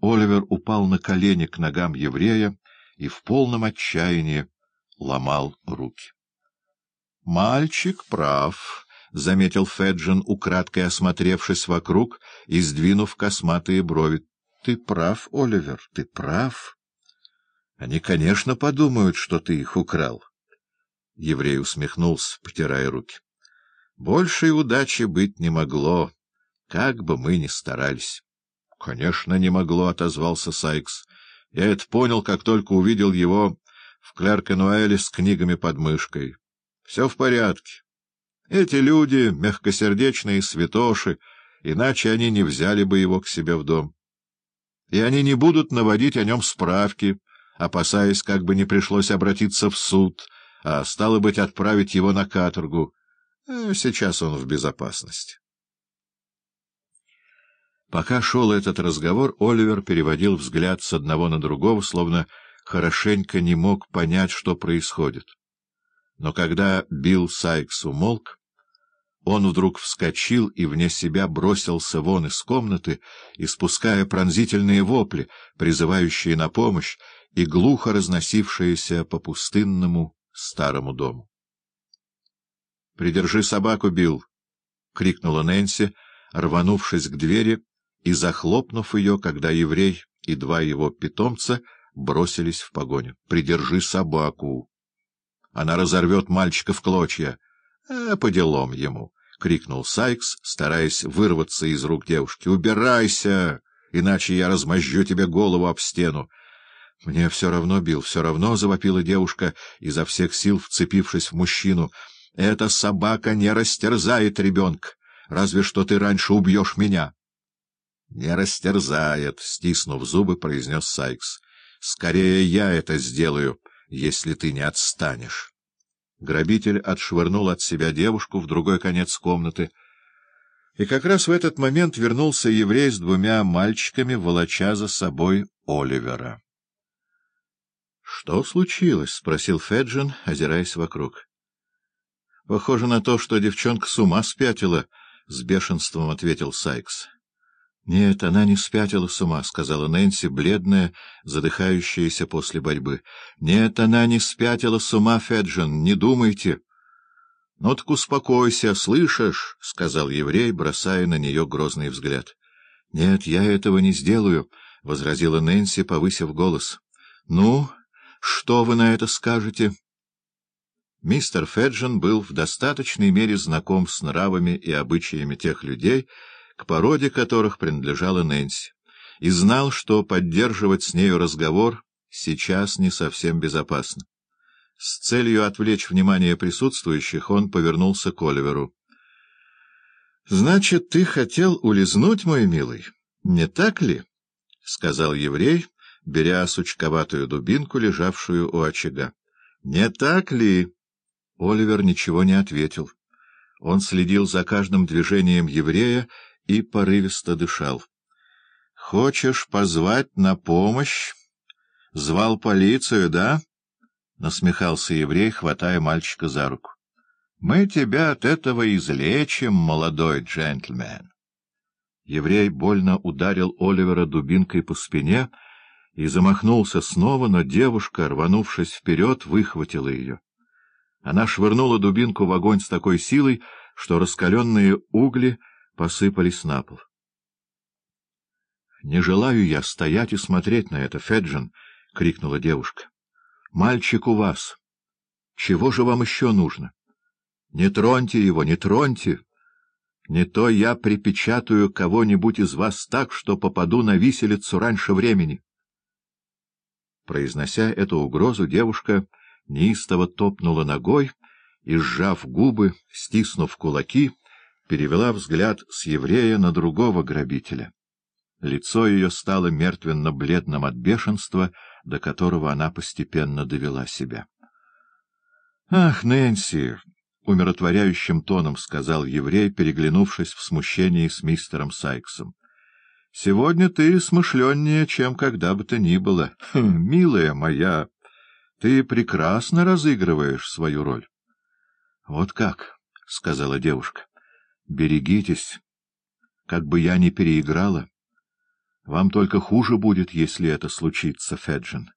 Оливер упал на колени к ногам еврея и в полном отчаянии ломал руки. — Мальчик прав, — заметил Феджин, украдкой осмотревшись вокруг и сдвинув косматые брови. — Ты прав, Оливер, ты прав. Они, конечно, подумают, что ты их украл. Еврей усмехнулся, потирая руки. — Большей удачи быть не могло, как бы мы ни старались. — Конечно, не могло, — отозвался Сайкс. — Я это понял, как только увидел его в Клеркенуэле с книгами под мышкой. Все в порядке. Эти люди — мягкосердечные святоши, иначе они не взяли бы его к себе в дом. И они не будут наводить о нем справки, опасаясь, как бы не пришлось обратиться в суд, а, стало быть, отправить его на каторгу. Э, сейчас он в безопасности. Пока шел этот разговор, Оливер переводил взгляд с одного на другого, словно хорошенько не мог понять, что происходит. Но когда Билл Сайкс умолк, он вдруг вскочил и вне себя бросился вон из комнаты, испуская пронзительные вопли, призывающие на помощь и глухо разносившиеся по пустынному старому дому. — Придержи собаку, Билл! — крикнула Нэнси, рванувшись к двери и захлопнув ее, когда еврей и два его питомца бросились в погоню. — Придержи собаку! Она разорвет мальчика в клочья. — По делам ему! — крикнул Сайкс, стараясь вырваться из рук девушки. — Убирайся, иначе я размозжу тебе голову об стену. — Мне все равно, бил, все равно, — завопила девушка, изо всех сил вцепившись в мужчину. — Эта собака не растерзает ребенка, разве что ты раньше убьешь меня. — Не растерзает, — стиснув зубы, произнес Сайкс. — Скорее я это сделаю, если ты не отстанешь. Грабитель отшвырнул от себя девушку в другой конец комнаты. И как раз в этот момент вернулся еврей с двумя мальчиками, волоча за собой Оливера. — Что случилось? — спросил Феджин, озираясь вокруг. — Похоже на то, что девчонка с ума спятила, — с бешенством ответил Сайкс. «Нет, она не спятила с ума», — сказала Нэнси, бледная, задыхающаяся после борьбы. «Нет, она не спятила с ума, Феджин, не думайте». «Ну так успокойся, слышишь?» — сказал еврей, бросая на нее грозный взгляд. «Нет, я этого не сделаю», — возразила Нэнси, повысив голос. «Ну, что вы на это скажете?» Мистер Феджин был в достаточной мере знаком с нравами и обычаями тех людей, к породе которых принадлежала Нэнси, и знал, что поддерживать с нею разговор сейчас не совсем безопасно. С целью отвлечь внимание присутствующих он повернулся к Оливеру. — Значит, ты хотел улизнуть, мой милый, не так ли? — сказал еврей, беря сучковатую дубинку, лежавшую у очага. — Не так ли? Оливер ничего не ответил. Он следил за каждым движением еврея и порывисто дышал. — Хочешь позвать на помощь? Звал полицию, да? — насмехался еврей, хватая мальчика за руку. — Мы тебя от этого излечим, молодой джентльмен. Еврей больно ударил Оливера дубинкой по спине и замахнулся снова, но девушка, рванувшись вперед, выхватила ее. Она швырнула дубинку в огонь с такой силой, что раскаленные угли посыпались на пол. — Не желаю я стоять и смотреть на это, Феджин! — крикнула девушка. — Мальчик у вас. Чего же вам еще нужно? Не троньте его, не троньте! Не то я припечатаю кого-нибудь из вас так, что попаду на виселицу раньше времени. Произнося эту угрозу, девушка неистово топнула ногой и, сжав губы, стиснув кулаки, перевела взгляд с еврея на другого грабителя. Лицо ее стало мертвенно-бледным от бешенства, до которого она постепенно довела себя. — Ах, Нэнси! — умиротворяющим тоном сказал еврей, переглянувшись в смущении с мистером Сайксом. — Сегодня ты смышленнее, чем когда бы то ни было. Хм, милая моя, ты прекрасно разыгрываешь свою роль. — Вот как, — сказала девушка. Берегитесь, как бы я ни переиграла. Вам только хуже будет, если это случится, Феджин.